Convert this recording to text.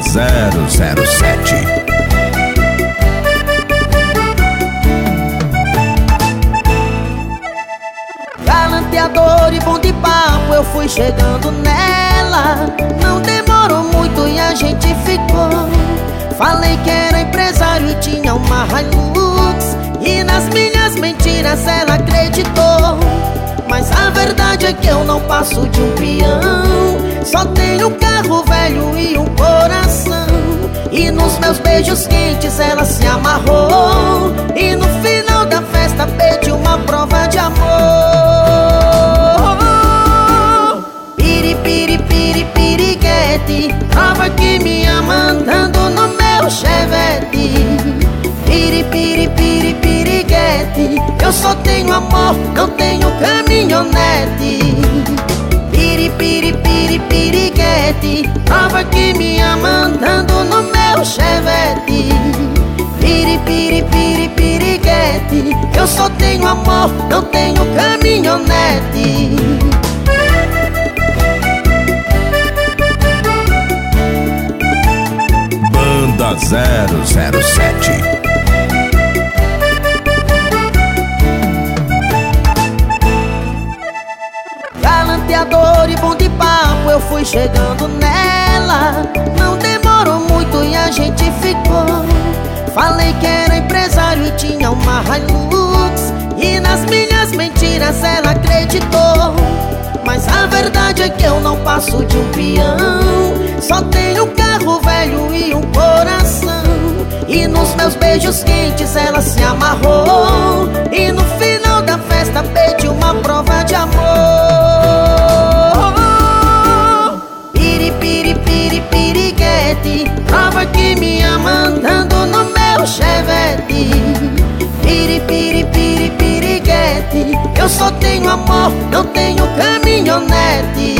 007 Galanteador e bom de papo, eu fui chegando nela. Não demorou muito e a gente ficou. Falei que era empresário e tinha uma Hilux. E nas minhas mentiras ela acreditou. Mas a verdade é que eu não passo de um peão. Só tenho um carro velho e um E nos meus beijos quentes ela se amarrou. E no final da festa pediu uma prova de amor. Piri, piri, piri, piriguete Prova que me ama andando no meu chevette. Piri, piri, piri, piriguete Eu só tenho amor, não tenho caminhonete. Piri, piri, piri, piriguete Prova que me ama andando no meu chevette. Piri, piri, piri, piriguete. Eu só tenho amor, não tenho caminhonete. Banda 007 Galanteador e bom de papo, eu fui chegando nela. Não uma Hilux E nas minhas mentiras ela acreditou. Mas a verdade é que eu não passo de um peão. Só tenho um carro velho e um coração. E nos meus beijos quentes ela se amarrou. E no final da festa pediu Eu só tenho amor, não tenho caminhonete